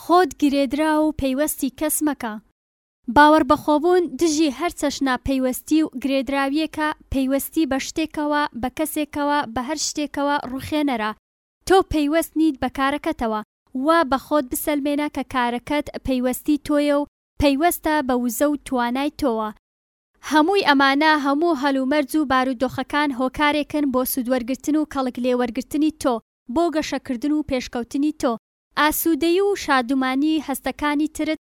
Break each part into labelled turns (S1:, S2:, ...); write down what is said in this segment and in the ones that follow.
S1: خۆت گرێدراو و پەیوەستی کەس مەکە. باوەڕبەخۆبوون دژی هەر چەشنە پەیوەستی و گرێدراوییەکە، پەیوەستی بە شتێکەوە، بە کەسێکەوە، بە هەر شتێکەوە ڕوخێنەرە. تۆ پەیوەست نیت بە کارەکەتەوە. وا بە خۆت بسەلمێنە کە کارەکەت پەیوەستی تۆیە و پەیوەستە بە وزە و توانای تۆوە. هەمووی ئەمانە، هەموو هەلومەرج و بارودۆخەکان هۆکارێکن بۆ سوودوەرگرتن و کەڵک لێوەرگرتنی تۆ، بۆ گەشەکردن و پێشکەوتنی تۆ، ئاسوودەیی و شادومانیی هەستەکانی ترت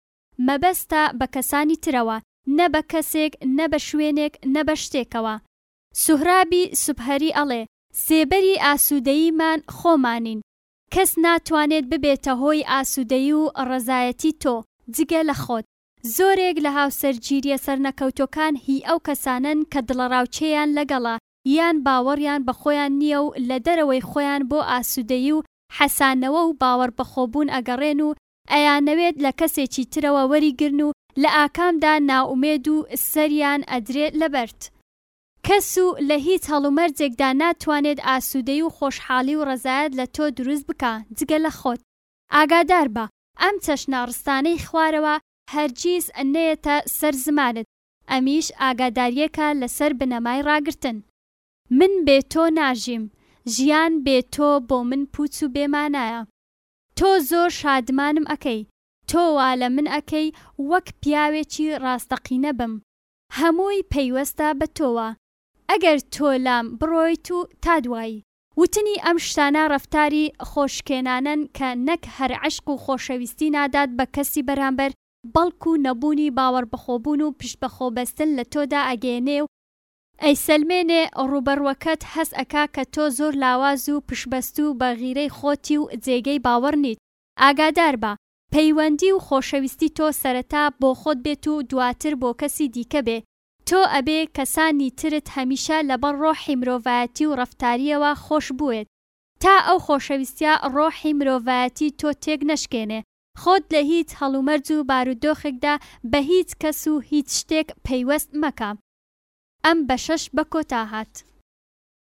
S1: مەبەستە بە کەسانی ترەوە، نە بە کەسێک، نە بە شوێنێک، نە بە شتێکەوە. سوهرابی سوبهری ئەڵێ، سێبەری ئاسوودەییمان خۆمانین، کەس ناتوانێت ببێتە هۆی ئاسوودەیی و ڕەزایەتی تۆ، جگە لە خۆت. زۆرێک لە هاوسەرگیرییە سەرنەکەوتووەکان هی ئەو کەسانەن کە دڵەڕاوکێیان لەگەڵە، یان باوەڕیان بە خۆیان نییە و لە دەرەوەی خۆیان بۆ ئاسوودەیی و حەسانەوە و باوەڕبەخۆبوون ئەگەڕێن و ئەیانەوێت لە کەسێکی ترەوە وەریگرن و لە ئاکامدا نائومێد و سەریان ئەدرێت لە بەرد کەس و لە هیچ هەڵومەرجێکدا ناتوانێت ئاسوودەیی و خۆشحاڵی و ڕەزایەت لە تۆ دروست بکا جگە لە خۆت. ئاگاداربە ئەم چەشنە ڕستانەی خوارەوە هەرگیز نەیەتە سەر زمانت ئەمیش ئاگاداریەکە لەسەر بنەمای ڕاگرتن. من بێ تۆ ناژیم، ژیان بێ تۆ بۆ من پوچ و بێ مانایە. تۆ زۆر شادمانم ئەکەی، تۆ وا لە من ئەکەی وەک پیاوێکی ڕاستەقینە بم. هەمووی پەیوەستە بە تۆوە، ئەگەر تۆ لام بڕۆیت و تا دوایی. وتنی ئەم شتانە ڕەفتاری خۆشکێنانەن کە نەک هەر عەشق و خۆشەویستی نادات بە کەسی بەرامبەر، بەڵکو نەبوونی باوەڕبەخۆبوون و پشتبەخۆبەستن لە تۆدا ئەگەیەنێ و ئەیسەلمێنێ، ڕووبەڕووەکەت هەست ئەکا کە تۆ زۆر لاواز و پشتبەستوو بە غیرەی خۆتی و جێگەی باوەڕ نیت. ئاگاداربە، پەیوەندی و خۆشەویستی تۆ سەرەتا بۆ خۆت بێت و دواتر بۆ کەسی دیکە بێ، تۆ ئەبێ کەسانی ترت هەمیشە لەبەر ڕۆحی مرۆڤایەتی و ڕەفتارییەوە خۆش بوێت، تا ئەو خۆشەویستییە ڕۆحی مرۆڤایەتی تۆ تێک نەشکێنێ. خۆت لە هیچ هەڵومەرج و بارودۆخێکدا بە هیچ کەس و هیچ شتێک پەیوەست مەکە. ئەم بەشەش بە کۆتا هات.